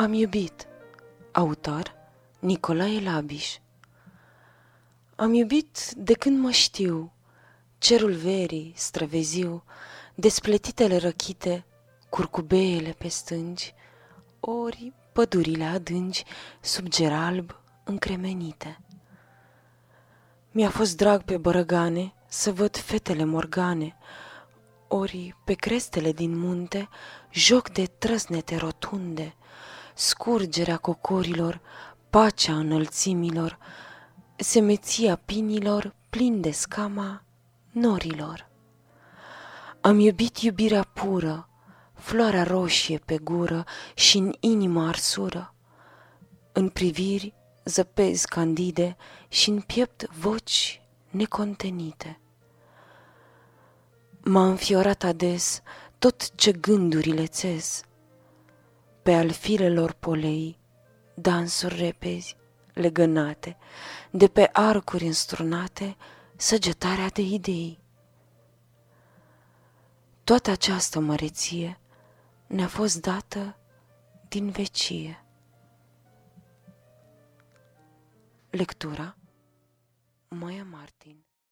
Am iubit. Autor Nicolae Labiș Am iubit de când mă știu, cerul verii, străveziu, despletitele răchite, curcubeele pe stângi, ori pădurile adânci, sub ger alb, încremenite. Mi-a fost drag pe bărăgane să văd fetele morgane, ori pe crestele din munte, joc de trăsnete rotunde, scurgerea cocorilor, pacea înălțimilor, semeția pinilor plin de scama norilor. Am iubit iubirea pură, floarea roșie pe gură și în inima arsură. În priviri zăpezi candide și în piept voci necontenite. M-a înfiorat ades tot ce gândurile țez, pe alfirelor polei, dansuri repezi, legănate, de pe arcuri înstrunate, săgetarea de idei. Toată această măreție ne-a fost dată din vecie. Lectura Moia Martin